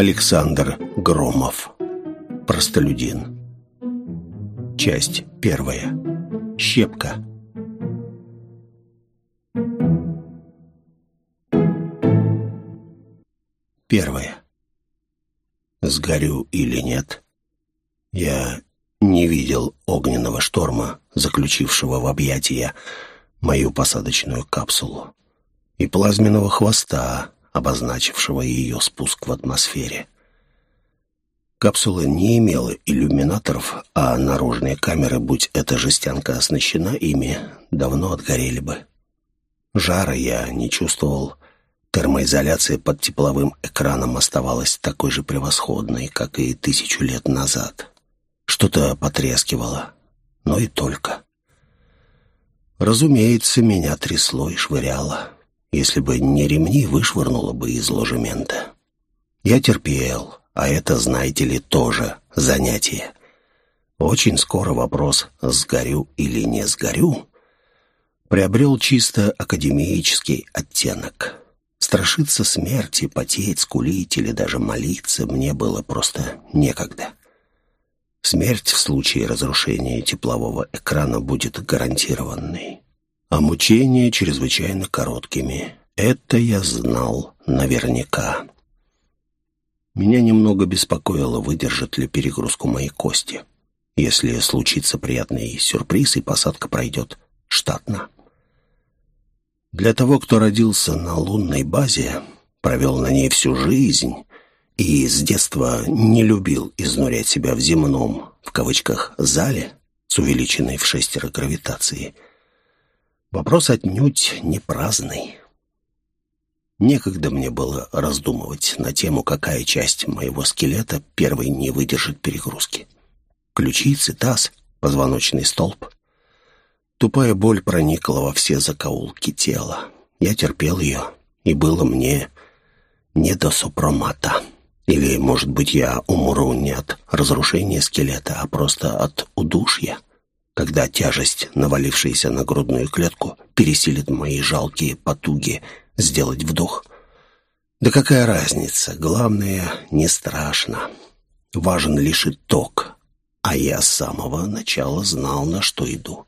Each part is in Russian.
Александр Громов. Простолюдин. Часть первая. Щепка. Первое. Сгорю или нет, я не видел огненного шторма, заключившего в объятия мою посадочную капсулу, и плазменного хвоста, обозначившего ее спуск в атмосфере. Капсула не имела иллюминаторов, а наружные камеры, будь эта жестянка оснащена ими, давно отгорели бы. Жара я не чувствовал, термоизоляция под тепловым экраном оставалась такой же превосходной, как и тысячу лет назад. Что-то потрескивало, но и только. Разумеется, меня трясло и швыряло. Если бы не ремни, вышвырнуло бы из ложемента. Я терпел, а это, знаете ли, тоже занятие. Очень скоро вопрос «сгорю или не сгорю» приобрел чисто академический оттенок. Страшиться смерти, потеть, скулить или даже молиться мне было просто некогда. Смерть в случае разрушения теплового экрана будет гарантированной а мучения чрезвычайно короткими. Это я знал наверняка. Меня немного беспокоило, выдержат ли перегрузку мои кости. Если случится приятный сюрприз и посадка пройдет штатно. Для того, кто родился на лунной базе, провел на ней всю жизнь и с детства не любил изнурять себя в земном, в кавычках, «зале» с увеличенной в шестеро гравитацией – Вопрос отнюдь не праздный. Некогда мне было раздумывать на тему, какая часть моего скелета первой не выдержит перегрузки. Ключицы, таз, позвоночный столб. Тупая боль проникла во все закоулки тела. Я терпел ее, и было мне не до супромата. Или, может быть, я умру не от разрушения скелета, а просто от удушья когда тяжесть, навалившаяся на грудную клетку, пересилит мои жалкие потуги сделать вдох. Да какая разница? Главное, не страшно. Важен лишь итог. А я с самого начала знал, на что иду.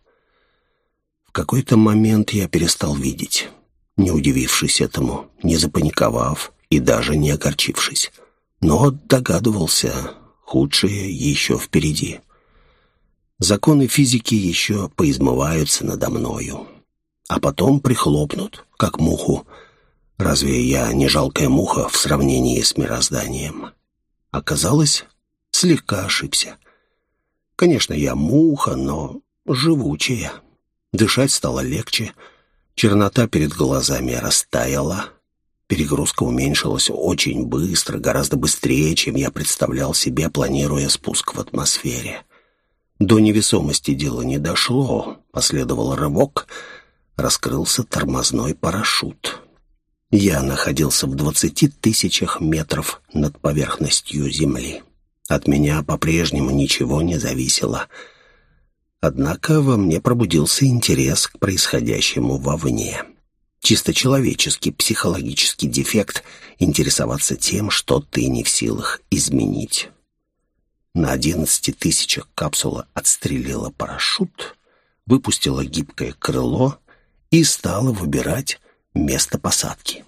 В какой-то момент я перестал видеть, не удивившись этому, не запаниковав и даже не огорчившись. Но догадывался, худшее еще впереди. Законы физики еще поизмываются надо мною, а потом прихлопнут, как муху. Разве я не жалкая муха в сравнении с мирозданием? Оказалось, слегка ошибся. Конечно, я муха, но живучая. Дышать стало легче, чернота перед глазами растаяла, перегрузка уменьшилась очень быстро, гораздо быстрее, чем я представлял себе, планируя спуск в атмосфере. До невесомости дело не дошло, последовал рывок, раскрылся тормозной парашют. Я находился в двадцати тысячах метров над поверхностью Земли. От меня по-прежнему ничего не зависело. Однако во мне пробудился интерес к происходящему вовне. Чисто человеческий психологический дефект интересоваться тем, что ты не в силах изменить. На одиннадцати тысячах капсула отстрелила парашют, выпустила гибкое крыло и стала выбирать место посадки.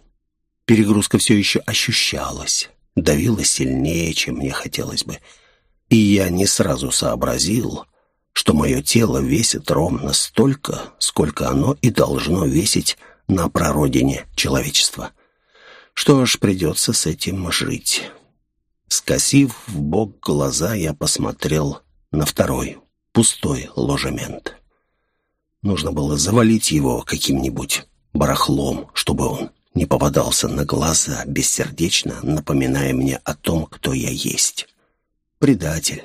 Перегрузка все еще ощущалась, давила сильнее, чем мне хотелось бы. И я не сразу сообразил, что мое тело весит ровно столько, сколько оно и должно весить на прародине человечества. Что ж, придется с этим жить». Скосив в бок глаза, я посмотрел на второй, пустой ложемент. Нужно было завалить его каким-нибудь барахлом, чтобы он не попадался на глаза, бессердечно напоминая мне о том, кто я есть. Предатель.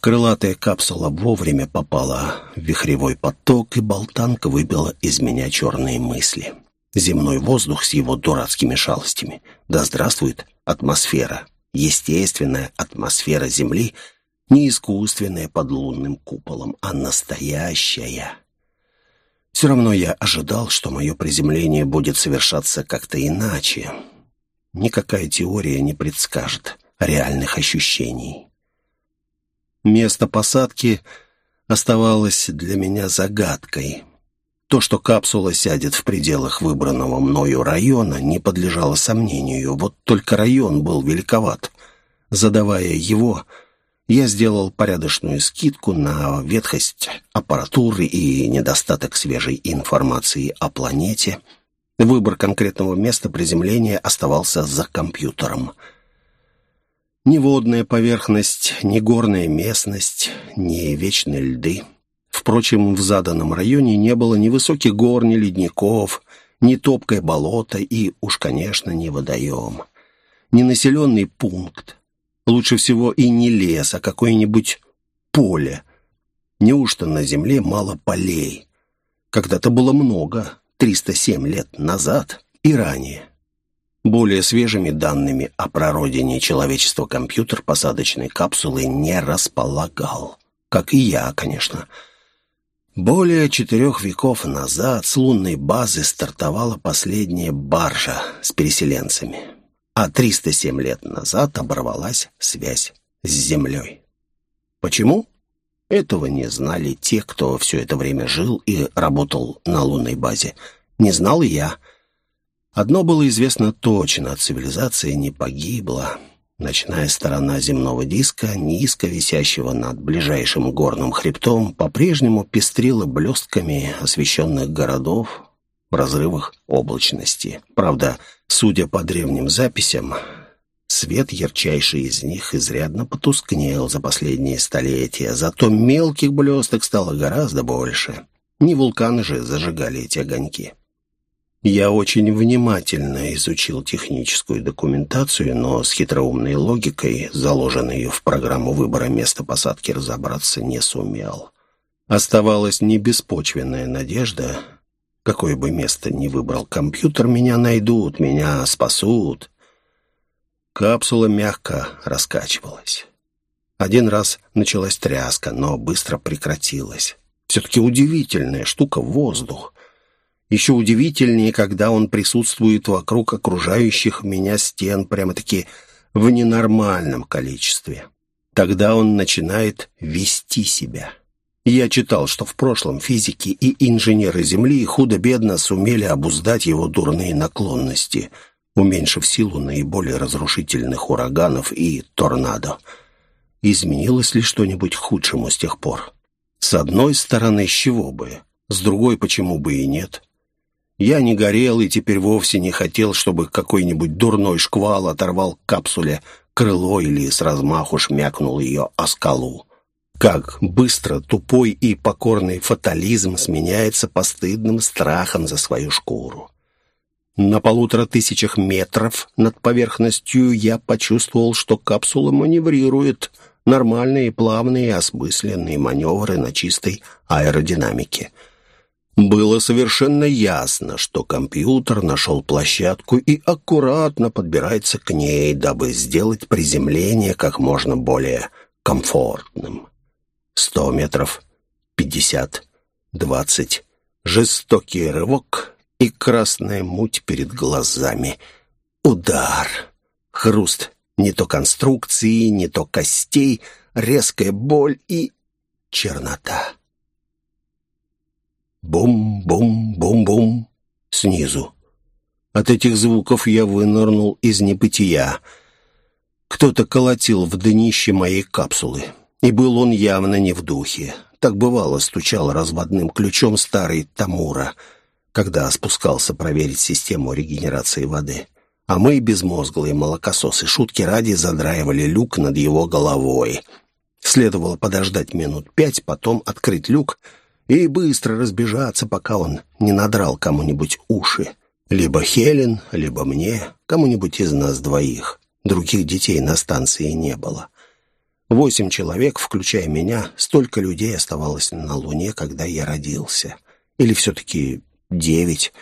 Крылатая капсула вовремя попала в вихревой поток, и болтанка выбила из меня черные мысли. Земной воздух с его дурацкими шалостями. Да здравствует атмосфера. Естественная атмосфера Земли, не искусственная под лунным куполом, а настоящая. Все равно я ожидал, что мое приземление будет совершаться как-то иначе. никакая теория не предскажет реальных ощущений. Место посадки оставалось для меня загадкой. То, что капсула сядет в пределах выбранного мною района, не подлежало сомнению. Вот только район был великоват. Задавая его, я сделал порядочную скидку на ветхость аппаратуры и недостаток свежей информации о планете. Выбор конкретного места приземления оставался за компьютером — ни водная поверхность, ни горная местность, ни вечные льды. Впрочем, в заданном районе не было ни высоких гор, ни ледников, ни топкое болото и, уж, конечно, не водоем. Не населенный пункт. Лучше всего и не лес, а какое-нибудь поле. Неужто на земле мало полей? Когда-то было много, 307 лет назад и ранее. Более свежими данными о прародине человечества компьютер посадочной капсулы не располагал. Как и я, конечно. Более четырех веков назад с лунной базы стартовала последняя баржа с переселенцами, а 307 лет назад оборвалась связь с Землей. Почему? Этого не знали те, кто все это время жил и работал на лунной базе. Не знал и я — Одно было известно точно, цивилизация не погибла. Ночная сторона земного диска, низко висящего над ближайшим горным хребтом, по-прежнему пестрила блестками освещенных городов в разрывах облачности. Правда, судя по древним записям, свет ярчайший из них изрядно потускнел за последние столетия, зато мелких блесток стало гораздо больше. Не вулканы же зажигали эти огоньки. Я очень внимательно изучил техническую документацию, но с хитроумной логикой, заложенной в программу выбора места посадки, разобраться не сумел. Оставалась небеспочвенная надежда. Какое бы место ни выбрал компьютер, меня найдут, меня спасут. Капсула мягко раскачивалась. Один раз началась тряска, но быстро прекратилась. Все-таки удивительная штука воздух. Еще удивительнее, когда он присутствует вокруг окружающих меня стен прямо-таки в ненормальном количестве. Тогда он начинает вести себя. Я читал, что в прошлом физики и инженеры Земли худо-бедно сумели обуздать его дурные наклонности, уменьшив силу наиболее разрушительных ураганов и торнадо. Изменилось ли что-нибудь худшему с тех пор? С одной стороны, с чего бы? С другой, почему бы и нет? Я не горел и теперь вовсе не хотел, чтобы какой-нибудь дурной шквал оторвал капсуле крыло или с размаху шмякнул ее о скалу. Как быстро тупой и покорный фатализм сменяется постыдным страхом за свою шкуру. На полутора тысячах метров над поверхностью я почувствовал, что капсула маневрирует. Нормальные, плавные, осмысленные маневры на чистой аэродинамике — было совершенно ясно, что компьютер нашел площадку и аккуратно подбирается к ней, дабы сделать приземление как можно более комфортным. Сто метров, пятьдесят, двадцать. Жестокий рывок и красная муть перед глазами. Удар. Хруст не то конструкции, не то костей, резкая боль и чернота. Бум-бум-бум-бум. Снизу. От этих звуков я вынырнул из небытия. Кто-то колотил в днище моей капсулы. И был он явно не в духе. Так бывало, стучал разводным ключом старый Тамура, когда спускался проверить систему регенерации воды. А мы, безмозглые молокососы, шутки ради задраивали люк над его головой. Следовало подождать минут пять, потом открыть люк — и быстро разбежаться, пока он не надрал кому-нибудь уши. Либо Хелен, либо мне, кому-нибудь из нас двоих. Других детей на станции не было. Восемь человек, включая меня, столько людей оставалось на Луне, когда я родился. Или все-таки девять.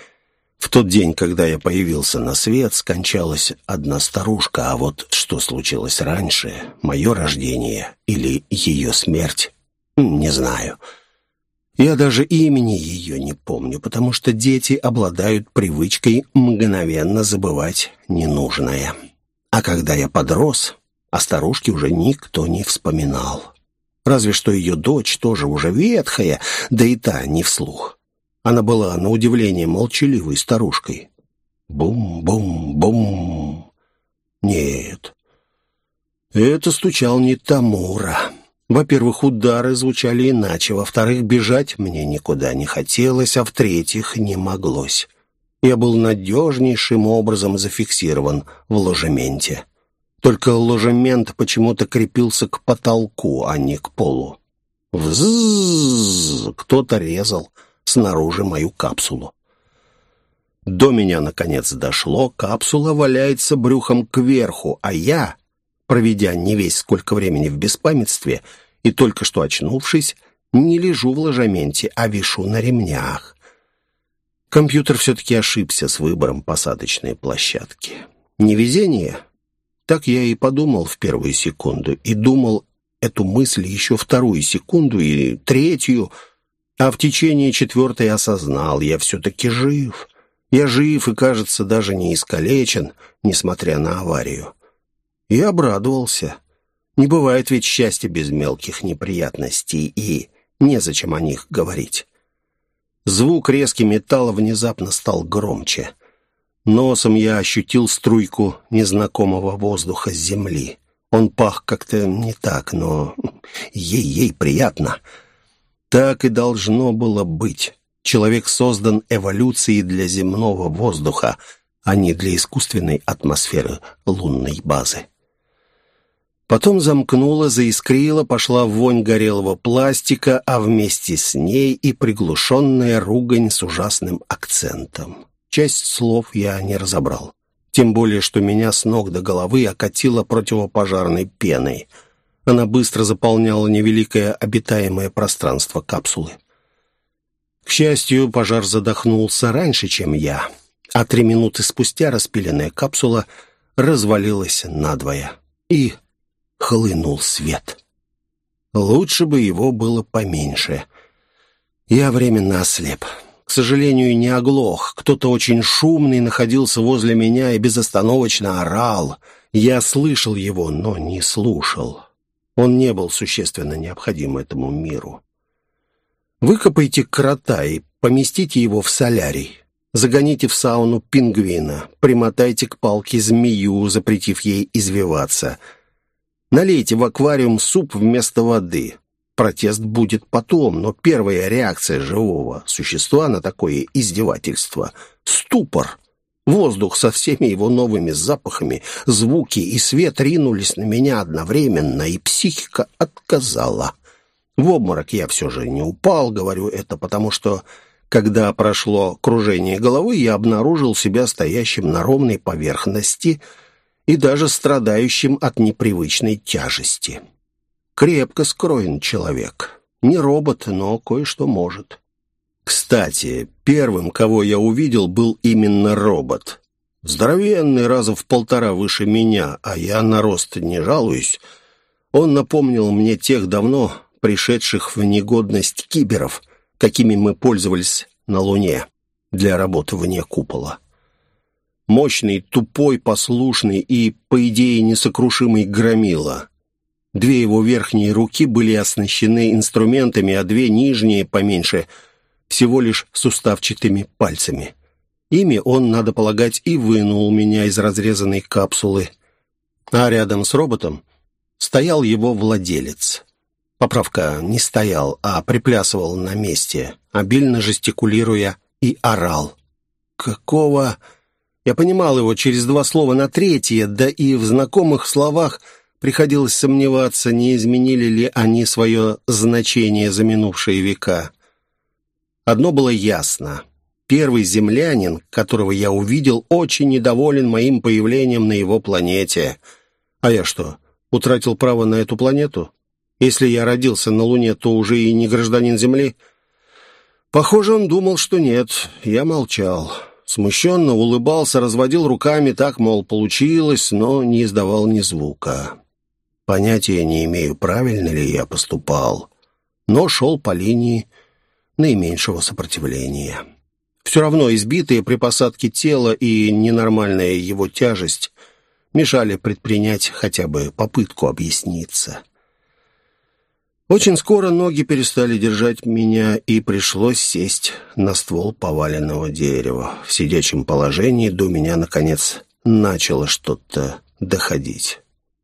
В тот день, когда я появился на свет, скончалась одна старушка, а вот что случилось раньше, мое рождение или ее смерть, не знаю. Я даже имени ее не помню, потому что дети обладают привычкой мгновенно забывать ненужное. А когда я подрос, о старушке уже никто не вспоминал. Разве что ее дочь тоже уже ветхая, да и та не вслух. Она была, на удивление, молчаливой старушкой. Бум-бум-бум. Нет, это стучал не Тамура. Во-первых, удары звучали иначе, во-вторых, бежать мне никуда не хотелось, а в-третьих, не моглось. Я был надежнейшим образом зафиксирован в ложементе. Только ложемент почему-то крепился к потолку, а не к полу. Взззз! Кто-то резал снаружи мою капсулу. До меня, наконец, дошло, капсула валяется брюхом кверху, а я проведя не весь сколько времени в беспамятстве и только что очнувшись, не лежу в ложементе, а вишу на ремнях. Компьютер все-таки ошибся с выбором посадочной площадки. Невезение? Так я и подумал в первую секунду, и думал эту мысль еще вторую секунду и третью, а в течение четвертой осознал, я все-таки жив. Я жив и, кажется, даже не искалечен, несмотря на аварию. И обрадовался. Не бывает ведь счастья без мелких неприятностей, и незачем о них говорить. Звук резкий металла внезапно стал громче. Носом я ощутил струйку незнакомого воздуха с земли. Он пах как-то не так, но ей-ей приятно. Так и должно было быть. Человек создан эволюцией для земного воздуха, а не для искусственной атмосферы лунной базы. Потом замкнула, заискрила, пошла вонь горелого пластика, а вместе с ней и приглушенная ругань с ужасным акцентом. Часть слов я не разобрал. Тем более, что меня с ног до головы окатило противопожарной пеной. Она быстро заполняла невеликое обитаемое пространство капсулы. К счастью, пожар задохнулся раньше, чем я, а три минуты спустя распиленная капсула развалилась надвое. И хлынул свет. Лучше бы его было поменьше. Я временно ослеп. К сожалению, не оглох. Кто-то очень шумный находился возле меня и безостановочно орал. Я слышал его, но не слушал. Он не был существенно необходим этому миру. Выкопайте крота и поместите его в солярий. Загоните в сауну пингвина, примотайте к палке змею, запретив ей извиваться — Налейте в аквариум суп вместо воды. Протест будет потом, но первая реакция живого существа на такое издевательство — ступор. Воздух со всеми его новыми запахами, звуки и свет ринулись на меня одновременно, и психика отказала. В обморок я все же не упал, говорю это потому, что когда прошло кружение головы, я обнаружил себя стоящим на ровной поверхности — и даже страдающим от непривычной тяжести. Крепко скроен человек. Не робот, но кое-что может. Кстати, первым, кого я увидел, был именно робот. Здоровенный, раза в полтора выше меня, а я на рост не жалуюсь. Он напомнил мне тех давно пришедших в негодность киберов, какими мы пользовались на Луне для работы вне купола. Мощный, тупой, послушный и, по идее, несокрушимый громила. Две его верхние руки были оснащены инструментами, а две нижние, поменьше, всего лишь суставчатыми пальцами. Ими он, надо полагать, и вынул меня из разрезанной капсулы. А рядом с роботом стоял его владелец. Поправка не стоял, а приплясывал на месте, обильно жестикулируя и орал. «Какого...» Я понимал его через два слова на третье, да и в знакомых словах приходилось сомневаться, не изменили ли они свое значение за минувшие века. Одно было ясно. Первый землянин, которого я увидел, очень недоволен моим появлением на его планете. А я что, утратил право на эту планету? Если я родился на Луне, то уже и не гражданин Земли? Похоже, он думал, что нет. Я молчал. Смущенно улыбался, разводил руками, так, мол, получилось, но не издавал ни звука. Понятия не имею, правильно ли я поступал, но шел по линии наименьшего сопротивления. Все равно избитые при посадке тела и ненормальная его тяжесть мешали предпринять хотя бы попытку объясниться. Очень скоро ноги перестали держать меня, и пришлось сесть на ствол поваленного дерева. В сидячем положении до меня, наконец, начало что-то доходить.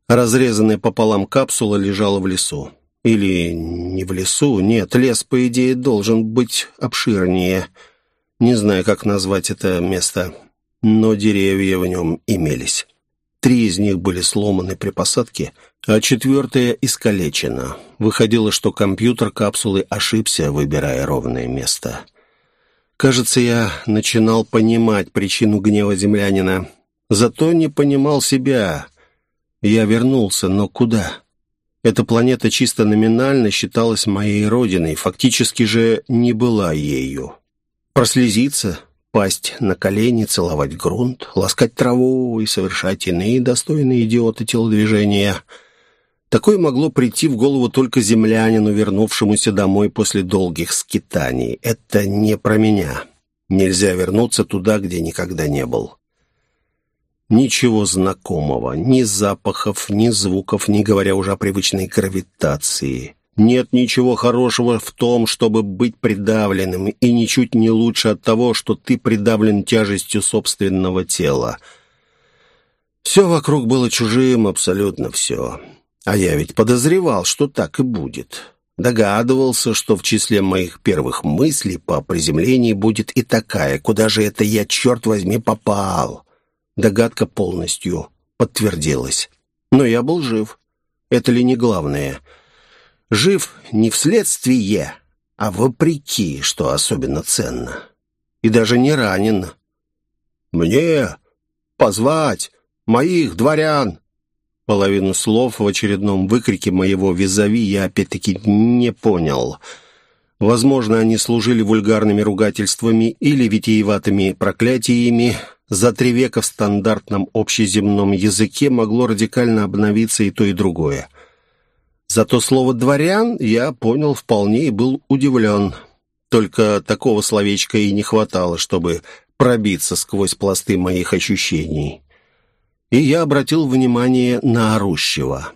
Разрезанная пополам капсула лежала в лесу. Или не в лесу, нет, лес, по идее, должен быть обширнее. Не знаю, как назвать это место, но деревья в нем имелись. Три из них были сломаны при посадке, а четвертая искалечена. Выходило, что компьютер капсулы ошибся, выбирая ровное место. Кажется, я начинал понимать причину гнева землянина. Зато не понимал себя. Я вернулся, но куда? Эта планета чисто номинально считалась моей родиной, фактически же не была ею. Прослезиться, пасть на колени, целовать грунт, ласкать траву и совершать иные достойные идиоты телодвижения. Такое могло прийти в голову только землянину, вернувшемуся домой после долгих скитаний. Это не про меня. Нельзя вернуться туда, где никогда не был. Ничего знакомого, ни запахов, ни звуков, не говоря уже о привычной гравитации. Нет ничего хорошего в том, чтобы быть придавленным, и ничуть не лучше от того, что ты придавлен тяжестью собственного тела. Все вокруг было чужим, абсолютно все. А я ведь подозревал, что так и будет. Догадывался, что в числе моих первых мыслей по приземлении будет и такая, куда же это я, черт возьми, попал. Догадка полностью подтвердилась. Но я был жив. Это ли не главное — Жив не вследствие, а вопреки, что особенно ценно. И даже не ранен. «Мне позвать моих дворян!» Половину слов в очередном выкрике моего визави я опять-таки не понял. Возможно, они служили вульгарными ругательствами или витиеватыми проклятиями. За три века в стандартном общеземном языке могло радикально обновиться и то, и другое. Зато слово «дворян» я понял вполне и был удивлен. Только такого словечка и не хватало, чтобы пробиться сквозь пласты моих ощущений. И я обратил внимание на орущего.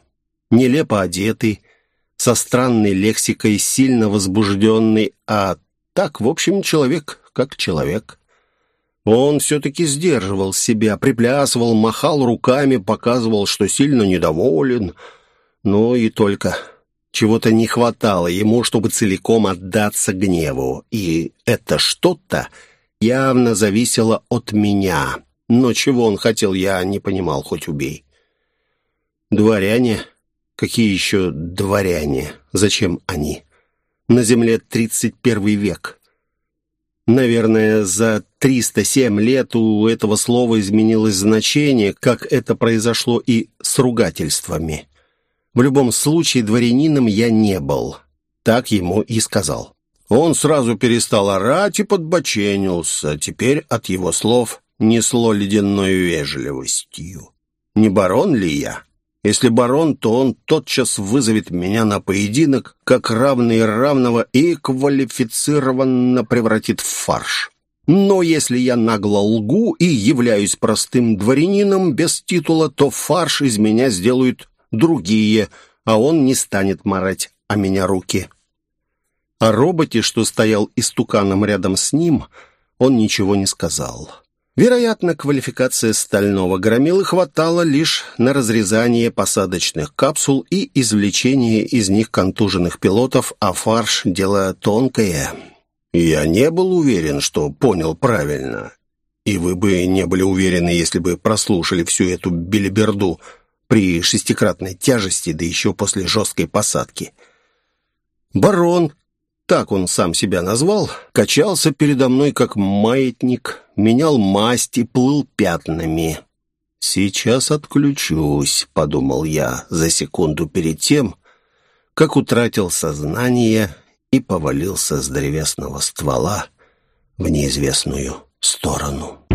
Нелепо одетый, со странной лексикой, сильно возбужденный, а так, в общем, человек как человек. Он все-таки сдерживал себя, приплясывал, махал руками, показывал, что сильно недоволен — ну и только. Чего-то не хватало ему, чтобы целиком отдаться гневу. И это что-то явно зависело от меня. Но чего он хотел, я не понимал, хоть убей. Дворяне? Какие еще дворяне? Зачем они? На земле 31 век. Наверное, за 307 лет у этого слова изменилось значение, как это произошло и с ругательствами. В любом случае, дворянином я не был. Так ему и сказал. Он сразу перестал орать и подбоченился. Теперь от его слов несло ледяной вежливостью. Не барон ли я? Если барон, то он тотчас вызовет меня на поединок, как равный равного и квалифицированно превратит в фарш. Но если я нагло лгу и являюсь простым дворянином без титула, то фарш из меня сделают другие, а он не станет марать о меня руки. О роботе, что стоял истуканом рядом с ним, он ничего не сказал. Вероятно, квалификация стального громилы хватало лишь на разрезание посадочных капсул и извлечение из них контуженных пилотов, а фарш — дело тонкое. Я не был уверен, что понял правильно. И вы бы не были уверены, если бы прослушали всю эту белиберду — при шестикратной тяжести, да еще после жесткой посадки. Барон, так он сам себя назвал, качался передо мной как маятник, менял масть и плыл пятнами. «Сейчас отключусь», — подумал я за секунду перед тем, как утратил сознание и повалился с древесного ствола в неизвестную сторону.